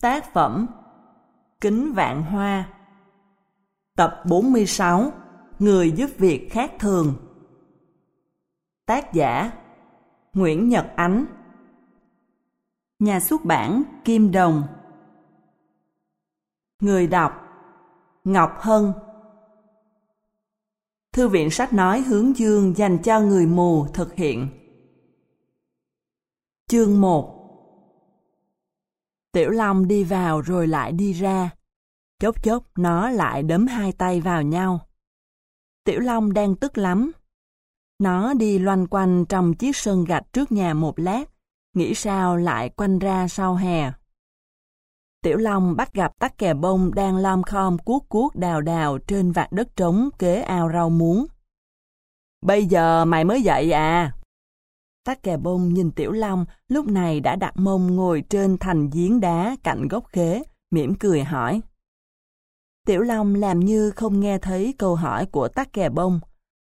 Tác phẩm Kính Vạn Hoa. Tập 46 Người giúp việc khác thường. Tác giả Nguyễn Nhật Ánh. Nhà xuất bản Kim Đồng. Người đọc Ngọc Hân. Thư viện sách nói hướng dương dành cho người mù thực hiện. Chương 1 Tiểu Long đi vào rồi lại đi ra. Chốc chốc nó lại đấm hai tay vào nhau. Tiểu Long đang tức lắm. Nó đi loanh quanh trong chiếc sân gạch trước nhà một lát, nghĩ sao lại quanh ra sau hè. Tiểu Long bắt gặp tắc kè bông đang lom khom cuốc cuốc đào đào trên vạt đất trống kế ao rau muống. Bây giờ mày mới dậy à? Tắc kè bông nhìn Tiểu Long lúc này đã đặt mông ngồi trên thành giếng đá cạnh gốc khế, mỉm cười hỏi. Tiểu Long làm như không nghe thấy câu hỏi của tắc kè bông.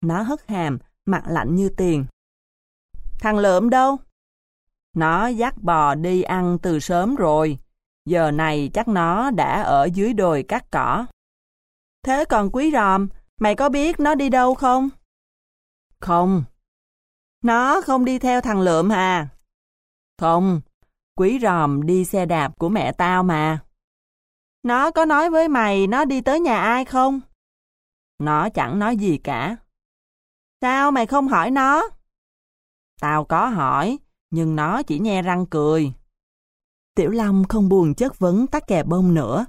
Nó hất hàm, mặt lạnh như tiền. Thằng lượm đâu? Nó dắt bò đi ăn từ sớm rồi. Giờ này chắc nó đã ở dưới đồi cắt cỏ. Thế còn quý ròm, mày có biết nó đi đâu không? Không, nó không đi theo thằng Lượm à? Không, quý ròm đi xe đạp của mẹ tao mà. Nó có nói với mày nó đi tới nhà ai không? Nó chẳng nói gì cả. Sao mày không hỏi nó? Tao có hỏi, nhưng nó chỉ nhe răng cười. Tiểu Long không buồn chất vấn tắc kè bông nữa.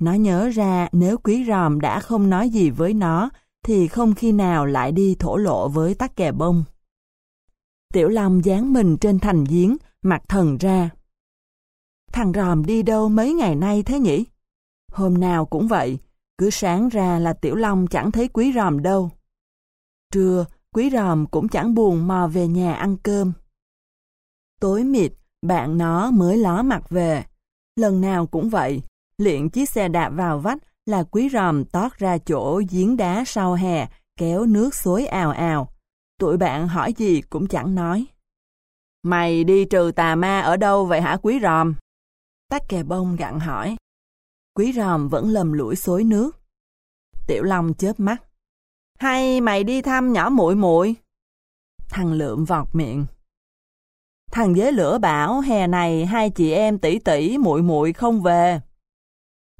Nó nhớ ra nếu quý ròm đã không nói gì với nó, thì không khi nào lại đi thổ lộ với tắc kè bông. Tiểu Long dán mình trên thành giếng, mặt thần ra. Thằng ròm đi đâu mấy ngày nay thế nhỉ? Hôm nào cũng vậy, cứ sáng ra là Tiểu Long chẳng thấy quý ròm đâu. Trưa, quý ròm cũng chẳng buồn mò về nhà ăn cơm. Tối mịt, bạn nó mới ló mặt về. Lần nào cũng vậy, liện chiếc xe đạp vào vách là quý ròm tót ra chỗ giếng đá sau hè, kéo nước suối ào ào, Tụi bạn hỏi gì cũng chẳng nói. Mày đi trừ tà ma ở đâu vậy hả quý ròm? Tắc kè bông gặn hỏi. Quý ròm vẫn lầm lũi xối nước. Tiểu Long chớp mắt. Hay mày đi thăm nhỏ muội muội? Thằng Lượm vọt miệng. Thằng dế lửa bảo hè này hai chị em tỷ tỷ muội muội không về.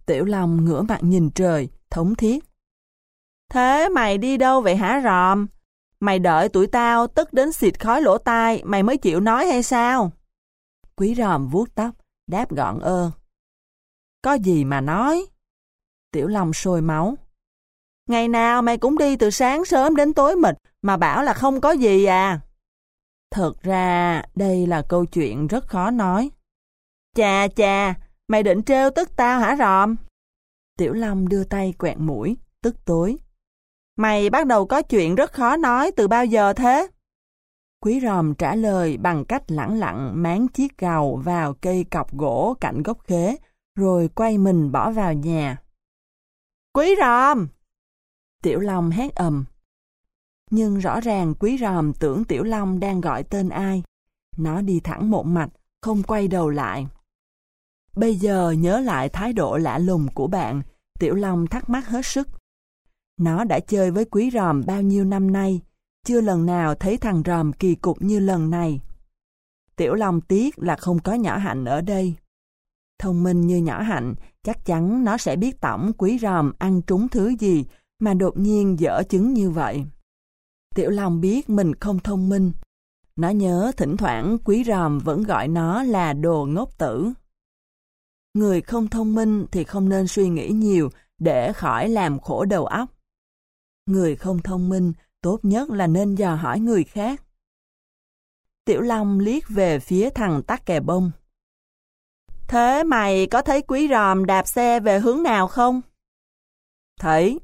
Tiểu Long ngửa mặt nhìn trời, thống thiết. Thế mày đi đâu vậy hả ròm? Mày đợi tụi tao tức đến xịt khói lỗ tai, mày mới chịu nói hay sao? Quý ròm vuốt tóc, đáp gọn ơ. Có gì mà nói? Tiểu Long sôi máu. Ngày nào mày cũng đi từ sáng sớm đến tối mịt mà bảo là không có gì à? Thật ra đây là câu chuyện rất khó nói. Chà chà, mày định trêu tức tao hả ròm? Tiểu Long đưa tay quẹt mũi, tức tối. Mày bắt đầu có chuyện rất khó nói từ bao giờ thế? Quý ròm trả lời bằng cách lẳng lặng máng chiếc gầu vào cây cọc gỗ cạnh gốc khế, rồi quay mình bỏ vào nhà. Quý ròm! Tiểu Long hét ầm. Nhưng rõ ràng quý ròm tưởng Tiểu Long đang gọi tên ai. Nó đi thẳng một mạch, không quay đầu lại. Bây giờ nhớ lại thái độ lạ lùng của bạn, Tiểu Long thắc mắc hết sức. Nó đã chơi với quý ròm bao nhiêu năm nay, chưa lần nào thấy thằng ròm kỳ cục như lần này. Tiểu Long tiếc là không có nhỏ hạnh ở đây. Thông minh như nhỏ hạnh, chắc chắn nó sẽ biết tổng quý ròm ăn trúng thứ gì mà đột nhiên dở chứng như vậy. Tiểu Long biết mình không thông minh. Nó nhớ thỉnh thoảng quý ròm vẫn gọi nó là đồ ngốc tử. Người không thông minh thì không nên suy nghĩ nhiều để khỏi làm khổ đầu óc. Người không thông minh, tốt nhất là nên dò hỏi người khác. Tiểu Long liếc về phía thằng tắc kè bông. Thế mày có thấy quý ròm đạp xe về hướng nào không? Thấy.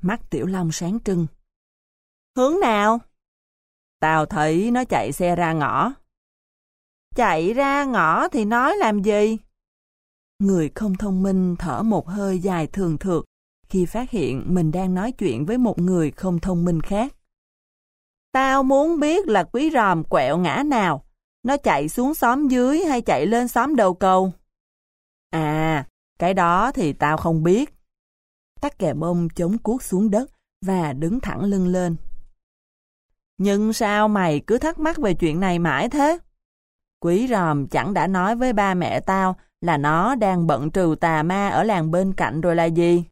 Mắt Tiểu Long sáng trưng. Hướng nào? Tao thấy nó chạy xe ra ngõ. Chạy ra ngõ thì nói làm gì? Người không thông minh thở một hơi dài thường thượt, khi phát hiện mình đang nói chuyện với một người không thông minh khác. Tao muốn biết là quý ròm quẹo ngã nào, nó chạy xuống xóm dưới hay chạy lên xóm đầu cầu. À, cái đó thì tao không biết. Tắc kè bông chống cuốc xuống đất và đứng thẳng lưng lên. Nhưng sao mày cứ thắc mắc về chuyện này mãi thế? Quý ròm chẳng đã nói với ba mẹ tao là nó đang bận trừ tà ma ở làng bên cạnh rồi là gì?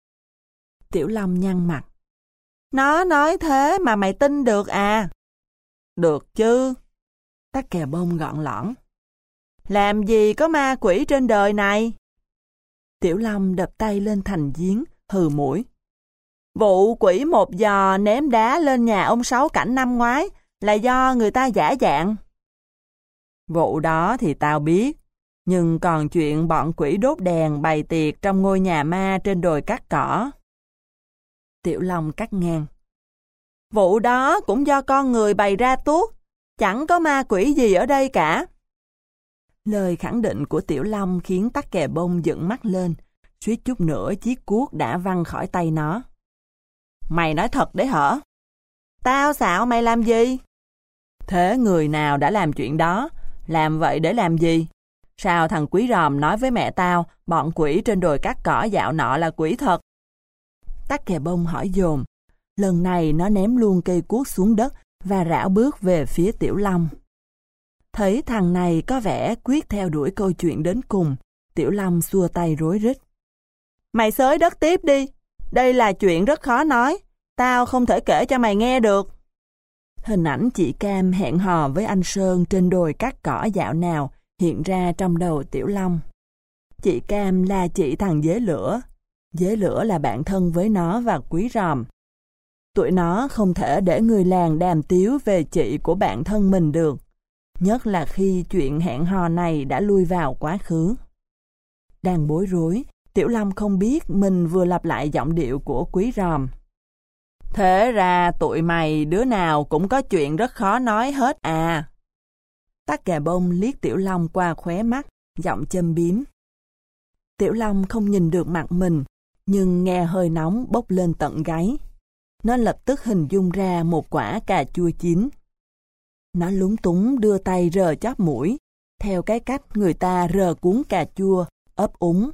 Tiểu Long nhăn mặt. Nó nói thế mà mày tin được à? Được chứ. Tắc kè bông gọn lõn. Làm gì có ma quỷ trên đời này? Tiểu Long đập tay lên thành giếng, hừ mũi. Vụ quỷ một giò ném đá lên nhà ông Sáu Cảnh năm ngoái là do người ta giả dạng. Vụ đó thì tao biết, nhưng còn chuyện bọn quỷ đốt đèn bày tiệc trong ngôi nhà ma trên đồi cắt cỏ. Tiểu Long cắt ngang. Vụ đó cũng do con người bày ra tuốt, chẳng có ma quỷ gì ở đây cả. Lời khẳng định của Tiểu Long khiến tắc kè bông dựng mắt lên, suýt chút nữa chiếc cuốc đã văng khỏi tay nó. Mày nói thật đấy hả? Tao xạo mày làm gì? Thế người nào đã làm chuyện đó? Làm vậy để làm gì? Sao thằng quý ròm nói với mẹ tao, bọn quỷ trên đồi cắt cỏ dạo nọ là quỷ thật? Tắc kè bông hỏi dồn. Lần này nó ném luôn cây cuốc xuống đất và rảo bước về phía Tiểu Long. Thấy thằng này có vẻ quyết theo đuổi câu chuyện đến cùng, Tiểu Long xua tay rối rít. Mày xới đất tiếp đi, đây là chuyện rất khó nói, tao không thể kể cho mày nghe được. Hình ảnh chị Cam hẹn hò với anh Sơn trên đồi cắt cỏ dạo nào hiện ra trong đầu Tiểu Long. Chị Cam là chị thằng dế lửa. Dế lửa là bạn thân với nó và quý ròm. Tụi nó không thể để người làng đàm tiếu về chị của bạn thân mình được. Nhất là khi chuyện hẹn hò này đã lui vào quá khứ. Đang bối rối, Tiểu Long không biết mình vừa lặp lại giọng điệu của quý ròm. Thế ra tụi mày đứa nào cũng có chuyện rất khó nói hết à. Tắc kè bông liếc Tiểu Long qua khóe mắt, giọng châm biếm. Tiểu Long không nhìn được mặt mình, nhưng nghe hơi nóng bốc lên tận gáy. Nó lập tức hình dung ra một quả cà chua chín. Nó lúng túng đưa tay rờ chóp mũi, theo cái cách người ta rờ cuốn cà chua, ấp úng.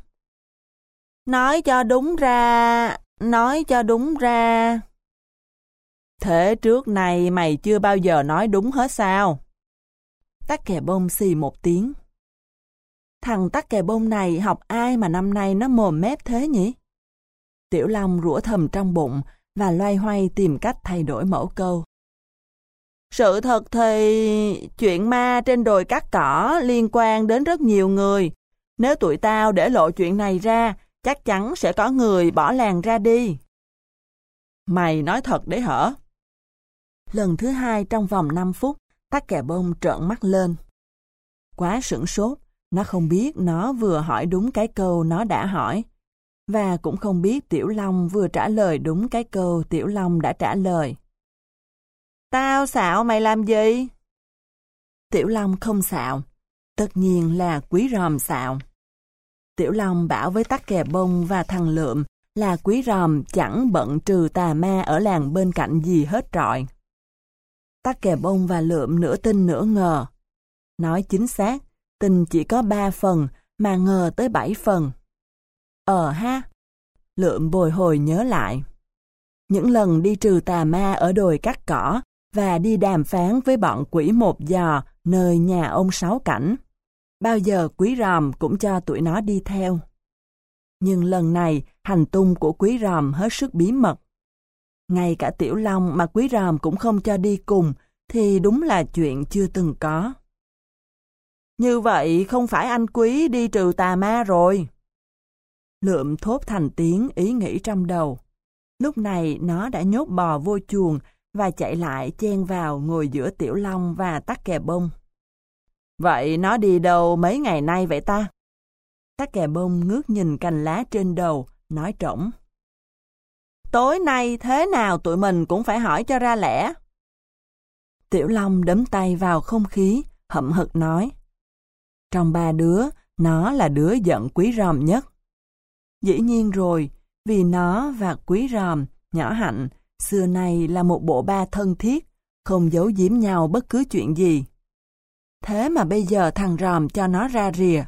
Nói cho đúng ra, nói cho đúng ra. Thế trước này mày chưa bao giờ nói đúng hết sao? Tắc kè bông xì một tiếng. Thằng tắc kè bông này học ai mà năm nay nó mồm mép thế nhỉ? Tiểu Long rủa thầm trong bụng và loay hoay tìm cách thay đổi mẫu câu. Sự thật thì chuyện ma trên đồi cắt cỏ liên quan đến rất nhiều người. Nếu tụi tao để lộ chuyện này ra, chắc chắn sẽ có người bỏ làng ra đi. Mày nói thật đấy hả? Lần thứ hai trong vòng 5 phút, tắc kè bông trợn mắt lên. Quá sửng sốt, nó không biết nó vừa hỏi đúng cái câu nó đã hỏi. Và cũng không biết Tiểu Long vừa trả lời đúng cái câu Tiểu Long đã trả lời. Tao xạo mày làm gì? Tiểu Long không xạo. Tất nhiên là quý ròm xạo. Tiểu Long bảo với tắc kè bông và thằng lượm là quý ròm chẳng bận trừ tà ma ở làng bên cạnh gì hết trọi. Tắc kè bông và lượm nửa tin nửa ngờ. Nói chính xác, tin chỉ có ba phần mà ngờ tới bảy phần. Ờ ha, lượm bồi hồi nhớ lại. Những lần đi trừ tà ma ở đồi cắt cỏ và đi đàm phán với bọn quỷ một giò nơi nhà ông Sáu Cảnh. Bao giờ quý ròm cũng cho tụi nó đi theo. Nhưng lần này, hành tung của quý ròm hết sức bí mật. Ngay cả Tiểu Long mà quý ròm cũng không cho đi cùng, thì đúng là chuyện chưa từng có. Như vậy không phải anh quý đi trừ tà ma rồi. Lượm thốt thành tiếng ý nghĩ trong đầu. Lúc này nó đã nhốt bò vô chuồng và chạy lại chen vào ngồi giữa Tiểu Long và tắc kè bông. Vậy nó đi đâu mấy ngày nay vậy ta? Tắc kè bông ngước nhìn cành lá trên đầu, nói trỗng. Tối nay thế nào tụi mình cũng phải hỏi cho ra lẽ. Tiểu Long đấm tay vào không khí, hậm hực nói. Trong ba đứa, nó là đứa giận quý ròm nhất. Dĩ nhiên rồi, vì nó và quý ròm, nhỏ hạnh, xưa nay là một bộ ba thân thiết, không giấu giếm nhau bất cứ chuyện gì. Thế mà bây giờ thằng ròm cho nó ra rìa.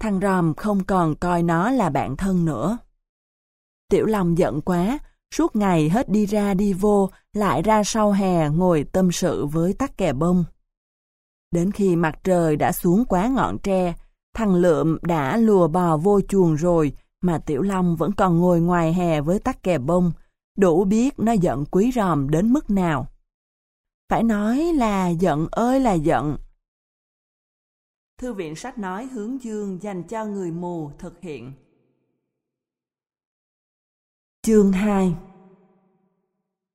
thằng ròm không còn coi nó là bạn thân nữa. Tiểu lòng giận quá, suốt ngày hết đi ra đi vô, lại ra sau hè ngồi tâm sự với tắc kè bông. Đến khi mặt trời đã xuống quá ngọn tre, thằng Lượm đã lùa bò vô chuồng rồi, mà Tiểu Long vẫn còn ngồi ngoài hè với tắc kè bông, đủ biết nó giận quý ròm đến mức nào. Phải nói là giận ơi là giận. Thư viện sách nói hướng dương dành cho người mù thực hiện. Chương 2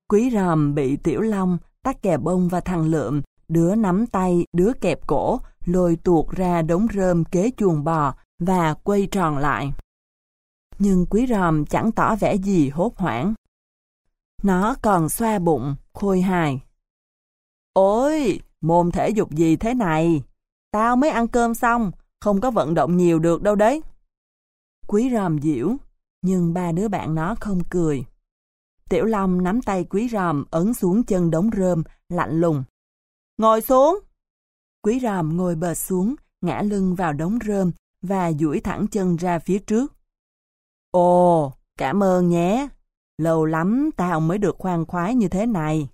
Quý ròm bị Tiểu Long, tắc kè bông và thằng Lượm, đứa nắm tay, đứa kẹp cổ, lôi tuột ra đống rơm kế chuồng bò và quay tròn lại. Nhưng quý ròm chẳng tỏ vẻ gì hốt hoảng. Nó còn xoa bụng, khôi hài. Ôi, môn thể dục gì thế này? Tao mới ăn cơm xong, không có vận động nhiều được đâu đấy. Quý ròm diễu, nhưng ba đứa bạn nó không cười. Tiểu Long nắm tay quý ròm ấn xuống chân đống rơm, lạnh lùng. Ngồi xuống! Quý ròm ngồi bờ xuống, ngã lưng vào đống rơm và duỗi thẳng chân ra phía trước. Ồ, cảm ơn nhé. Lâu lắm tao mới được khoan khoái như thế này.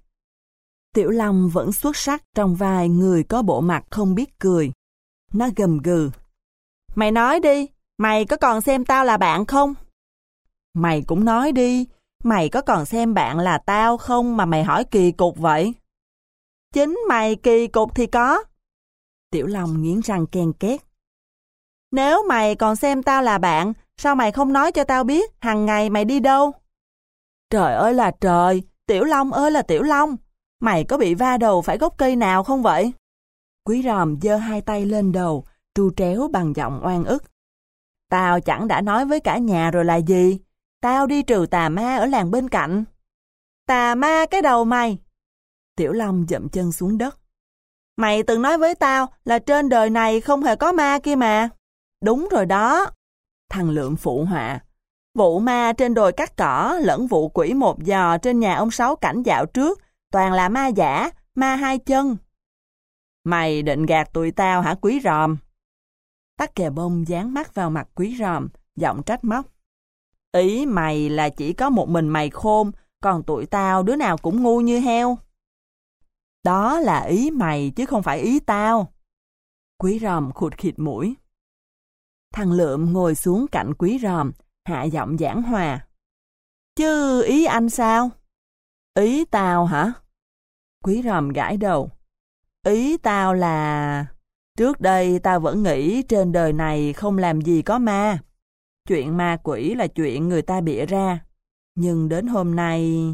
Tiểu Long vẫn xuất sắc trong vai người có bộ mặt không biết cười. Nó gầm gừ. Mày nói đi, mày có còn xem tao là bạn không? Mày cũng nói đi, mày có còn xem bạn là tao không mà mày hỏi kỳ cục vậy? Chính mày kỳ cục thì có. Tiểu Long nghiến răng ken két. Nếu mày còn xem tao là bạn, sao mày không nói cho tao biết hàng ngày mày đi đâu? Trời ơi là trời, Tiểu Long ơi là Tiểu Long, mày có bị va đầu phải gốc cây nào không vậy? Quý ròm giơ hai tay lên đầu, tru tréo bằng giọng oan ức. Tao chẳng đã nói với cả nhà rồi là gì? Tao đi trừ tà ma ở làng bên cạnh. Tà ma cái đầu mày! Tiểu Long dậm chân xuống đất. Mày từng nói với tao là trên đời này không hề có ma kia mà. Đúng rồi đó. Thằng Lượng phụ họa. Vụ ma trên đồi cắt cỏ lẫn vụ quỷ một giò trên nhà ông Sáu cảnh dạo trước toàn là ma giả, ma hai chân. Mày định gạt tụi tao hả quý ròm? Tắc kè bông dán mắt vào mặt quý ròm, giọng trách móc. Ý mày là chỉ có một mình mày khôn, còn tụi tao đứa nào cũng ngu như heo. Đó là ý mày chứ không phải ý tao. Quý ròm khụt khịt mũi. Thằng Lượm ngồi xuống cạnh quý ròm, hạ giọng giảng hòa. Chứ ý anh sao? Ý tao hả? Quý ròm gãi đầu. Ý tao là... Trước đây tao vẫn nghĩ trên đời này không làm gì có ma. Chuyện ma quỷ là chuyện người ta bịa ra. Nhưng đến hôm nay...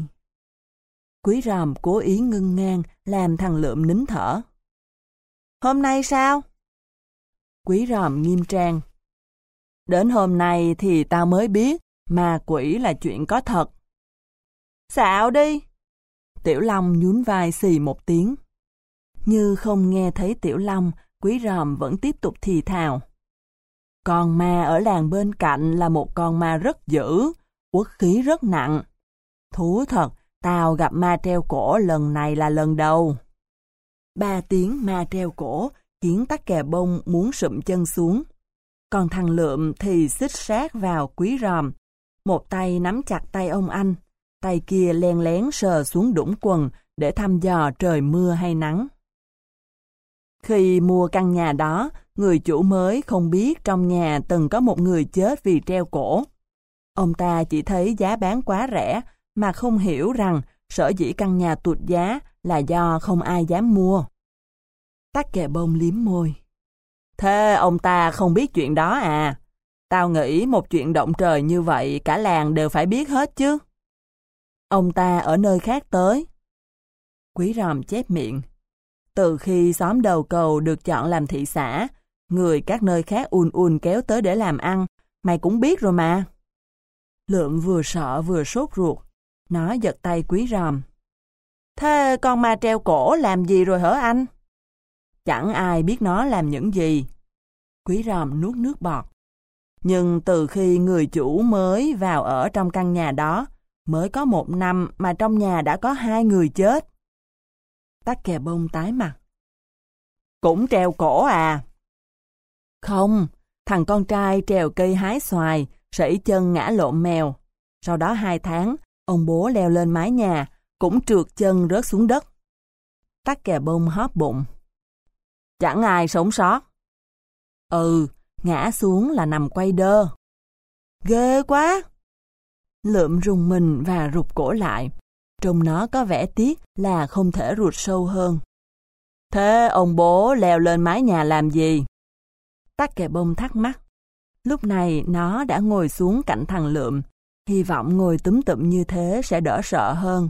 Quý ròm cố ý ngưng ngang làm thằng lượm nín thở. Hôm nay sao? Quý ròm nghiêm trang. Đến hôm nay thì tao mới biết ma quỷ là chuyện có thật. Xạo đi! Tiểu Long nhún vai xì một tiếng. Như không nghe thấy Tiểu Long, Quý Ròm vẫn tiếp tục thì thào. Con ma ở làng bên cạnh là một con ma rất dữ, quốc khí rất nặng. Thú thật, tao gặp ma treo cổ lần này là lần đầu. Ba tiếng ma treo cổ khiến tắc kè bông muốn sụm chân xuống. Còn thằng lượm thì xích sát vào quý ròm. Một tay nắm chặt tay ông anh, tay kia len lén sờ xuống đũng quần để thăm dò trời mưa hay nắng. Khi mua căn nhà đó, người chủ mới không biết trong nhà từng có một người chết vì treo cổ. Ông ta chỉ thấy giá bán quá rẻ, mà không hiểu rằng sở dĩ căn nhà tụt giá là do không ai dám mua. Tắc kè bông liếm môi. Thế ông ta không biết chuyện đó à? Tao nghĩ một chuyện động trời như vậy cả làng đều phải biết hết chứ. Ông ta ở nơi khác tới. Quý ròm chép miệng. Từ khi xóm đầu cầu được chọn làm thị xã, người các nơi khác ùn ùn kéo tới để làm ăn, mày cũng biết rồi mà. Lượm vừa sợ vừa sốt ruột, nó giật tay quý ròm. Thế con ma treo cổ làm gì rồi hả anh? Chẳng ai biết nó làm những gì. Quý ròm nuốt nước bọt. Nhưng từ khi người chủ mới vào ở trong căn nhà đó, mới có một năm mà trong nhà đã có hai người chết. Tắc kè bông tái mặt. Cũng treo cổ à? Không, thằng con trai trèo cây hái xoài, sẩy chân ngã lộn mèo. Sau đó hai tháng, ông bố leo lên mái nhà, cũng trượt chân rớt xuống đất. Tắc kè bông hóp bụng. Chẳng ai sống sót. Ừ, ngã xuống là nằm quay đơ. Ghê quá! Lượm rùng mình và rụt cổ lại. Trông nó có vẻ tiếc là không thể rụt sâu hơn. Thế ông bố leo lên mái nhà làm gì? Tắc kè bông thắc mắc. Lúc này nó đã ngồi xuống cạnh thằng Lượm, hy vọng ngồi túm tụm như thế sẽ đỡ sợ hơn.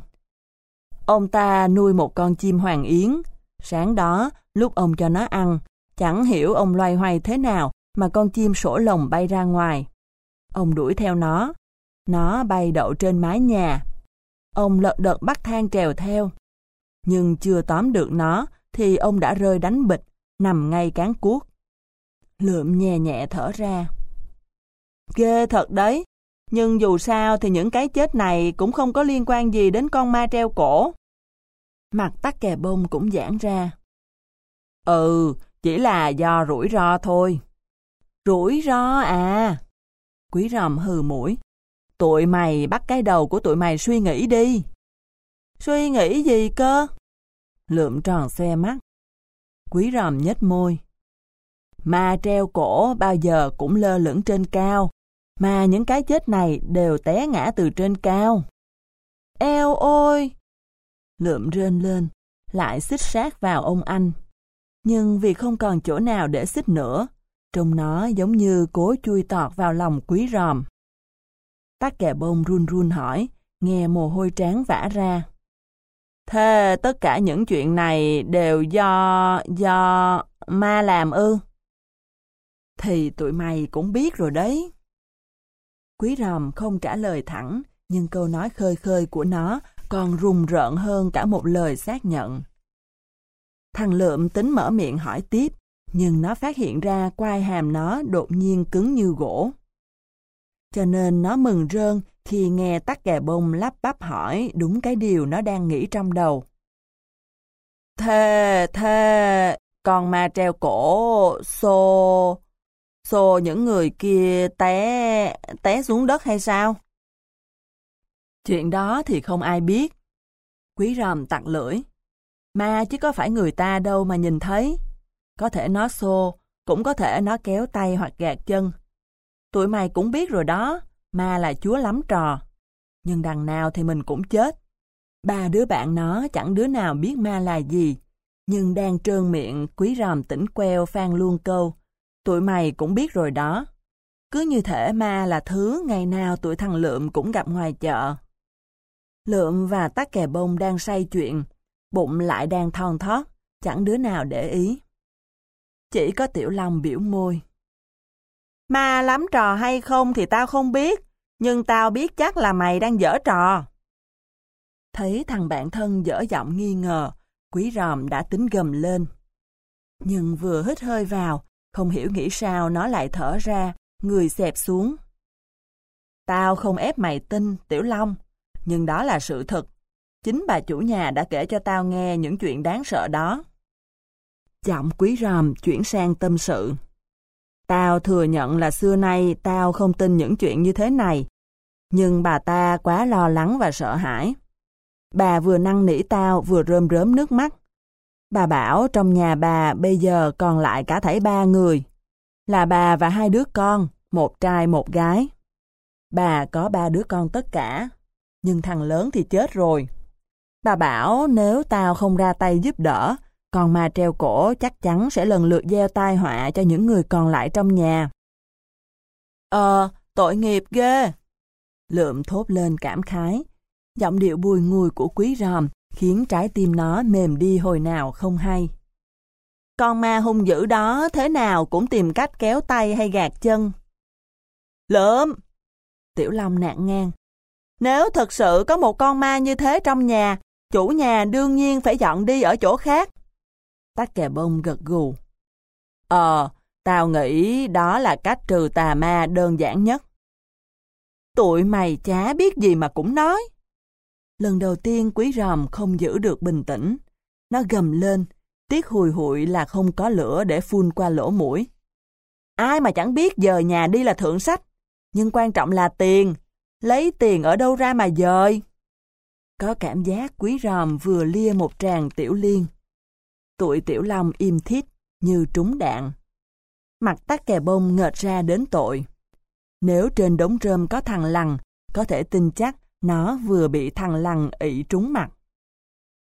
Ông ta nuôi một con chim hoàng yến. Sáng đó, lúc ông cho nó ăn, chẳng hiểu ông loay hoay thế nào mà con chim sổ lồng bay ra ngoài. Ông đuổi theo nó. Nó bay đậu trên mái nhà. Ông lật đật bắt thang trèo theo. Nhưng chưa tóm được nó thì ông đã rơi đánh bịch, nằm ngay cán cuốc. Lượm nhẹ nhẹ thở ra. Ghê thật đấy, nhưng dù sao thì những cái chết này cũng không có liên quan gì đến con ma treo cổ. Mặt tắc kè bông cũng giãn ra. Ừ, chỉ là do rủi ro thôi. Rủi ro à? Quý ròm hừ mũi. Tụi mày bắt cái đầu của tụi mày suy nghĩ đi. Suy nghĩ gì cơ? Lượm tròn xe mắt. Quý ròm nhếch môi. Ma treo cổ bao giờ cũng lơ lửng trên cao, mà những cái chết này đều té ngã từ trên cao. Eo ôi! Lượm rên lên, lại xích sát vào ông anh. Nhưng vì không còn chỗ nào để xích nữa, trông nó giống như cố chui tọt vào lòng quý ròm. Tắc kè bông run run hỏi, nghe mồ hôi trán vã ra. Thế tất cả những chuyện này đều do... do... ma làm ư? Thì tụi mày cũng biết rồi đấy. Quý ròm không trả lời thẳng, nhưng câu nói khơi khơi của nó còn rùng rợn hơn cả một lời xác nhận. Thằng lượm tính mở miệng hỏi tiếp, nhưng nó phát hiện ra quai hàm nó đột nhiên cứng như gỗ. Cho nên nó mừng rơn khi nghe tắc kè bông lắp bắp hỏi đúng cái điều nó đang nghĩ trong đầu. Thề, thề, con ma treo cổ, xô, xô những người kia té, té xuống đất hay sao? Chuyện đó thì không ai biết. Quý ròm tặng lưỡi. Ma chứ có phải người ta đâu mà nhìn thấy. Có thể nó xô, cũng có thể nó kéo tay hoặc gạt chân. Tụi mày cũng biết rồi đó, ma là chúa lắm trò. Nhưng đằng nào thì mình cũng chết. Ba đứa bạn nó chẳng đứa nào biết ma là gì. Nhưng đang trơn miệng, quý ròm tỉnh queo phan luôn câu. Tụi mày cũng biết rồi đó. Cứ như thể ma là thứ ngày nào tụi thằng Lượm cũng gặp ngoài chợ. Lượm và tắc kè bông đang say chuyện, bụng lại đang thon thót, chẳng đứa nào để ý. Chỉ có Tiểu Long biểu môi. Ma lắm trò hay không thì tao không biết, nhưng tao biết chắc là mày đang dở trò. Thấy thằng bạn thân dở giọng nghi ngờ, quý ròm đã tính gầm lên. Nhưng vừa hít hơi vào, không hiểu nghĩ sao nó lại thở ra, người xẹp xuống. Tao không ép mày tin, Tiểu Long, nhưng đó là sự thật. Chính bà chủ nhà đã kể cho tao nghe những chuyện đáng sợ đó. Giọng quý ròm chuyển sang tâm sự. Tao thừa nhận là xưa nay tao không tin những chuyện như thế này. Nhưng bà ta quá lo lắng và sợ hãi. Bà vừa năn nỉ tao vừa rơm rớm nước mắt. Bà bảo trong nhà bà bây giờ còn lại cả thảy ba người. Là bà và hai đứa con, một trai một gái. Bà có ba đứa con tất cả, nhưng thằng lớn thì chết rồi. Bà bảo nếu tao không ra tay giúp đỡ, còn ma treo cổ chắc chắn sẽ lần lượt gieo tai họa cho những người còn lại trong nhà. Ờ, tội nghiệp ghê. Lượm thốt lên cảm khái. Giọng điệu bùi ngùi của quý ròm khiến trái tim nó mềm đi hồi nào không hay. Con ma hung dữ đó thế nào cũng tìm cách kéo tay hay gạt chân. Lượm! Tiểu Long nạn ngang. Nếu thật sự có một con ma như thế trong nhà, chủ nhà đương nhiên phải dọn đi ở chỗ khác. Tắc kè bông gật gù. Ờ, tao nghĩ đó là cách trừ tà ma đơn giản nhất. Tụi mày chả biết gì mà cũng nói. Lần đầu tiên quý ròm không giữ được bình tĩnh. Nó gầm lên, tiếc hùi hụi là không có lửa để phun qua lỗ mũi. Ai mà chẳng biết dời nhà đi là thượng sách. Nhưng quan trọng là tiền. Lấy tiền ở đâu ra mà dời? Có cảm giác quý ròm vừa lia một tràng tiểu liên. Tụi tiểu long im thít như trúng đạn. Mặt tắc kè bông ngợt ra đến tội. Nếu trên đống rơm có thằng lằn, có thể tin chắc nó vừa bị thằng lằn ị trúng mặt.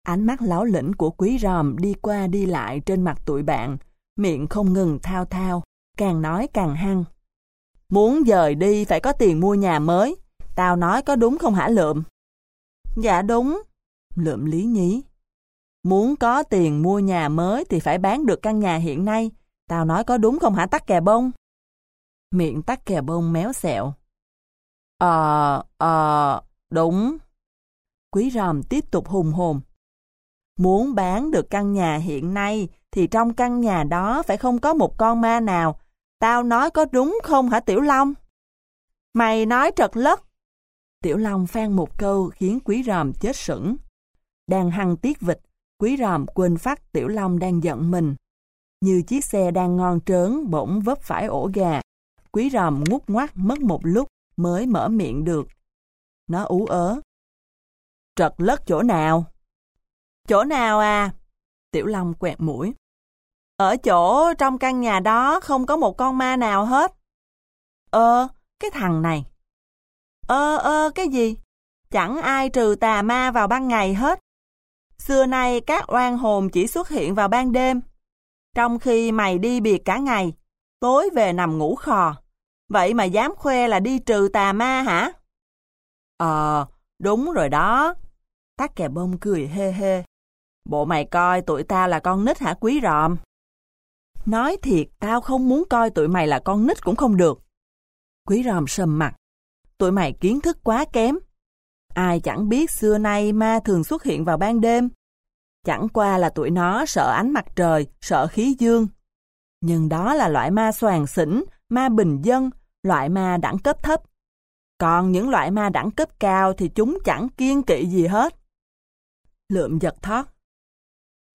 Ánh mắt láo lĩnh của quý ròm đi qua đi lại trên mặt tụi bạn, miệng không ngừng thao thao, càng nói càng hăng. Muốn dời đi phải có tiền mua nhà mới, tao nói có đúng không hả Lượm? Dạ đúng, Lượm lý nhí. Muốn có tiền mua nhà mới thì phải bán được căn nhà hiện nay, tao nói có đúng không hả tắc kè bông? Miệng tắc kè bông méo xẹo. Ờ, ờ, đúng. Quý ròm tiếp tục hùng hồn. Muốn bán được căn nhà hiện nay thì trong căn nhà đó phải không có một con ma nào. Tao nói có đúng không hả Tiểu Long? Mày nói trật lất. Tiểu Long phan một câu khiến quý ròm chết sững. Đang hăng tiết vịt, quý ròm quên phát Tiểu Long đang giận mình. Như chiếc xe đang ngon trớn bỗng vấp phải ổ gà. Quý ròm ngút ngoắt mất một lúc mới mở miệng được. Nó ú ớ. Trật lất chỗ nào? Chỗ nào à? Tiểu Long quẹt mũi. Ở chỗ trong căn nhà đó không có một con ma nào hết. Ơ, cái thằng này. Ơ ơ cái gì? Chẳng ai trừ tà ma vào ban ngày hết. Xưa nay các oan hồn chỉ xuất hiện vào ban đêm. Trong khi mày đi biệt cả ngày, tối về nằm ngủ khò. Vậy mà dám khoe là đi trừ tà ma hả? Ờ, đúng rồi đó. Tắc kè bông cười hê hê. Bộ mày coi tụi ta là con nít hả quý ròm? Nói thiệt, tao không muốn coi tụi mày là con nít cũng không được. Quý ròm sầm mặt. Tụi mày kiến thức quá kém. Ai chẳng biết xưa nay ma thường xuất hiện vào ban đêm. Chẳng qua là tụi nó sợ ánh mặt trời, sợ khí dương. Nhưng đó là loại ma soàn xỉn, ma bình dân, loại ma đẳng cấp thấp. Còn những loại ma đẳng cấp cao thì chúng chẳng kiên kỵ gì hết. Lượm giật thoát.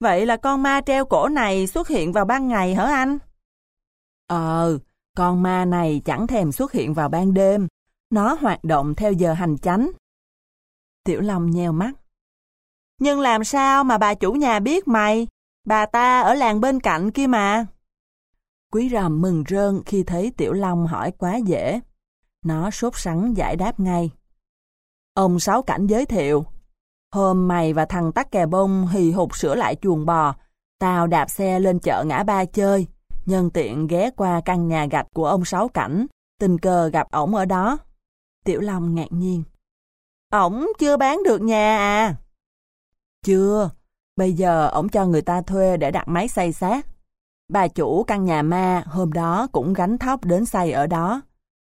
Vậy là con ma treo cổ này xuất hiện vào ban ngày hả anh? Ờ, con ma này chẳng thèm xuất hiện vào ban đêm. Nó hoạt động theo giờ hành chánh. Tiểu Long nheo mắt. Nhưng làm sao mà bà chủ nhà biết mày? Bà ta ở làng bên cạnh kia mà. Quý ròm mừng rơn khi thấy Tiểu Long hỏi quá dễ. Nó sốt sắng giải đáp ngay. Ông Sáu Cảnh giới thiệu. Hôm mày và thằng tắc kè bông hì hục sửa lại chuồng bò. Tao đạp xe lên chợ ngã ba chơi. Nhân tiện ghé qua căn nhà gạch của ông Sáu Cảnh. Tình cờ gặp ổng ở đó. Tiểu Long ngạc nhiên. Ổng chưa bán được nhà à? Chưa. Bây giờ ổng cho người ta thuê để đặt máy xay xác. Bà chủ căn nhà ma hôm đó cũng gánh thóc đến xây ở đó.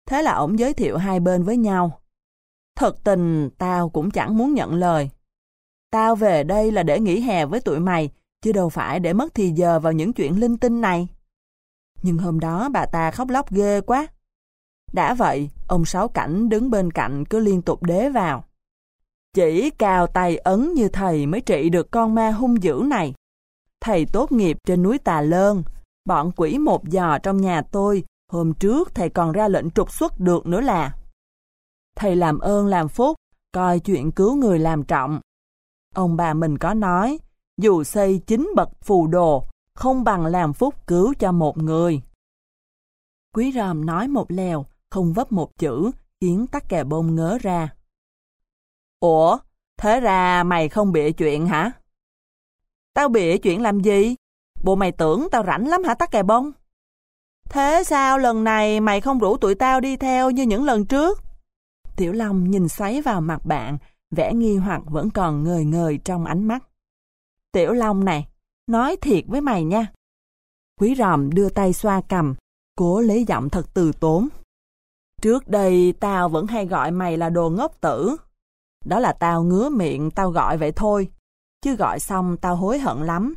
Thế là ổng giới thiệu hai bên với nhau. Thật tình tao cũng chẳng muốn nhận lời. Tao về đây là để nghỉ hè với tụi mày, chứ đâu phải để mất thì giờ vào những chuyện linh tinh này. Nhưng hôm đó bà ta khóc lóc ghê quá. Đã vậy, ông Sáu Cảnh đứng bên cạnh cứ liên tục đế vào. Chỉ cào tay ấn như thầy mới trị được con ma hung dữ này. Thầy tốt nghiệp trên núi Tà Lơn, bọn quỷ một giò trong nhà tôi, hôm trước thầy còn ra lệnh trục xuất được nữa là. Thầy làm ơn làm phúc, coi chuyện cứu người làm trọng. Ông bà mình có nói, dù xây chính bậc phù đồ, không bằng làm phúc cứu cho một người. Quý ròm nói một lèo, không vấp một chữ, khiến tắc kè bông ngớ ra. Ủa, thế ra mày không bịa chuyện hả? Tao bịa chuyện làm gì? Bộ mày tưởng tao rảnh lắm hả tắc kè bông? Thế sao lần này mày không rủ tụi tao đi theo như những lần trước? Tiểu Long nhìn xoáy vào mặt bạn, vẻ nghi hoặc vẫn còn ngời ngời trong ánh mắt. Tiểu Long này, nói thiệt với mày nha. Quý ròm đưa tay xoa cầm, cố lấy giọng thật từ tốn. Trước đây tao vẫn hay gọi mày là đồ ngốc tử. Đó là tao ngứa miệng tao gọi vậy thôi. Chứ gọi xong tao hối hận lắm.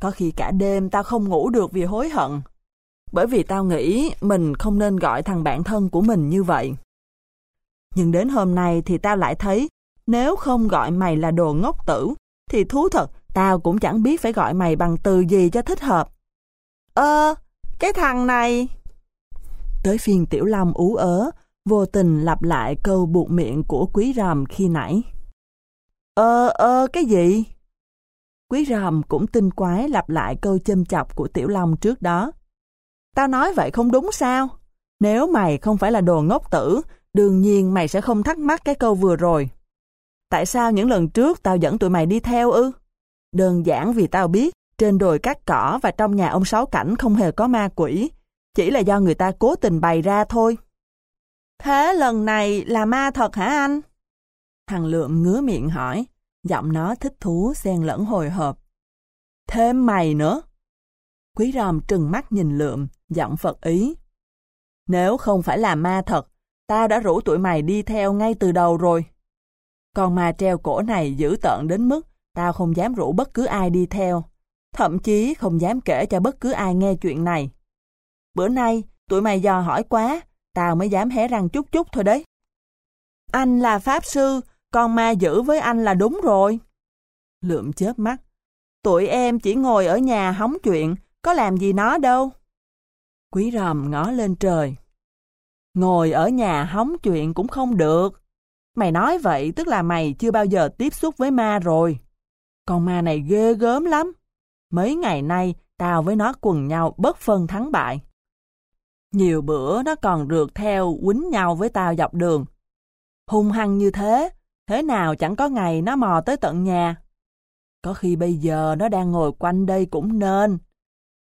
Có khi cả đêm tao không ngủ được vì hối hận. Bởi vì tao nghĩ mình không nên gọi thằng bạn thân của mình như vậy. Nhưng đến hôm nay thì tao lại thấy nếu không gọi mày là đồ ngốc tử thì thú thật tao cũng chẳng biết phải gọi mày bằng từ gì cho thích hợp. Ơ, cái thằng này... Tới phiên Tiểu Long ú ớ, vô tình lặp lại câu buộc miệng của quý ròm khi nãy. Ơ ơ cái gì? Quý ròm cũng tinh quái lặp lại câu châm chọc của Tiểu Long trước đó. Tao nói vậy không đúng sao? Nếu mày không phải là đồ ngốc tử, đương nhiên mày sẽ không thắc mắc cái câu vừa rồi. Tại sao những lần trước tao dẫn tụi mày đi theo ư? Đơn giản vì tao biết trên đồi cắt cỏ và trong nhà ông Sáu Cảnh không hề có ma quỷ, chỉ là do người ta cố tình bày ra thôi. Thế lần này là ma thật hả anh? Thằng Lượm ngứa miệng hỏi, giọng nó thích thú xen lẫn hồi hộp. Thêm mày nữa. Quý ròm trừng mắt nhìn Lượm, giọng Phật ý. Nếu không phải là ma thật, tao đã rủ tụi mày đi theo ngay từ đầu rồi. Còn ma treo cổ này dữ tợn đến mức tao không dám rủ bất cứ ai đi theo. Thậm chí không dám kể cho bất cứ ai nghe chuyện này. Bữa nay, tụi mày dò hỏi quá, tao mới dám hé răng chút chút thôi đấy. Anh là Pháp Sư, con ma giữ với anh là đúng rồi. Lượm chớp mắt. Tụi em chỉ ngồi ở nhà hóng chuyện, có làm gì nó đâu. Quý ròm ngó lên trời. Ngồi ở nhà hóng chuyện cũng không được. Mày nói vậy tức là mày chưa bao giờ tiếp xúc với ma rồi. Con ma này ghê gớm lắm. Mấy ngày nay, tao với nó quần nhau bất phân thắng bại. Nhiều bữa nó còn rượt theo quýnh nhau với tao dọc đường. Hung hăng như thế, thế nào chẳng có ngày nó mò tới tận nhà. Có khi bây giờ nó đang ngồi quanh đây cũng nên.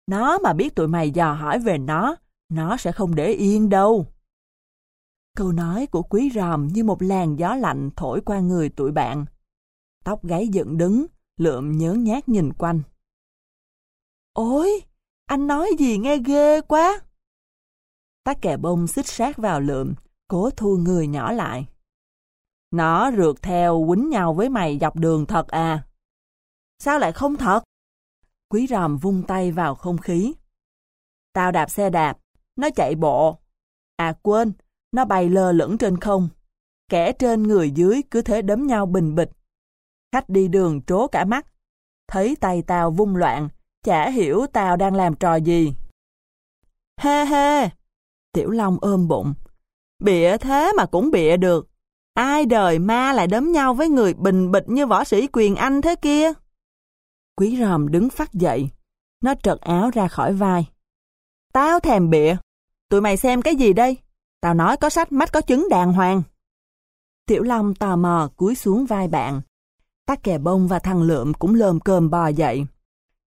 Nó mà biết tụi mày dò hỏi về nó, nó sẽ không để yên đâu. Câu nói của quý ròm như một làn gió lạnh thổi qua người tụi bạn. Tóc gáy dựng đứng, lượm nhớ nhát nhìn quanh. Ôi, anh nói gì nghe ghê quá. Tắc kè bông xích sát vào lượm, cố thu người nhỏ lại. Nó rượt theo quýnh nhau với mày dọc đường thật à? Sao lại không thật? Quý ròm vung tay vào không khí. Tao đạp xe đạp, nó chạy bộ. À quên, nó bay lơ lửng trên không. Kẻ trên người dưới cứ thế đấm nhau bình bịch. Khách đi đường trố cả mắt. Thấy tay tao vung loạn, chả hiểu tao đang làm trò gì. Hê hê! Tiểu Long ôm bụng. Bịa thế mà cũng bịa được. Ai đời ma lại đấm nhau với người bình bịch như võ sĩ quyền anh thế kia? Quý ròm đứng phát dậy. Nó trật áo ra khỏi vai. Tao thèm bịa. Tụi mày xem cái gì đây? Tao nói có sách mắt có chứng đàng hoàng. Tiểu Long tò mò cúi xuống vai bạn. Tắc kè bông và thằng lượm cũng lơm cơm bò dậy.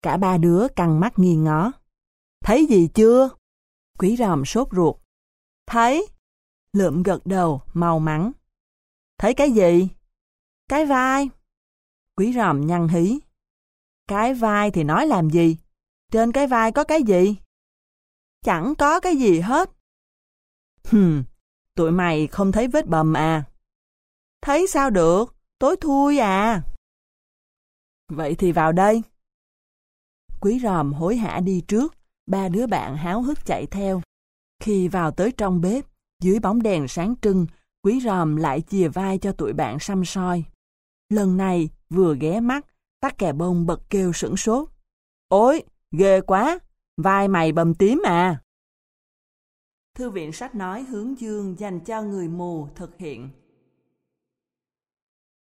Cả ba đứa căng mắt nghi ngó. Thấy gì chưa? Quý ròm sốt ruột. Thấy. Lượm gật đầu, màu mắn. Thấy cái gì? Cái vai. Quý ròm nhăn hí. Cái vai thì nói làm gì? Trên cái vai có cái gì? Chẳng có cái gì hết. Hừm, tụi mày không thấy vết bầm à? Thấy sao được, tối thui à. Vậy thì vào đây. Quý ròm hối hả đi trước, ba đứa bạn háo hức chạy theo. Khi vào tới trong bếp, dưới bóng đèn sáng trưng, quý ròm lại chìa vai cho tụi bạn xăm soi. Lần này, vừa ghé mắt, tắc kè bông bật kêu sửng sốt. Ôi, ghê quá, vai mày bầm tím à. Thư viện sách nói hướng dương dành cho người mù thực hiện.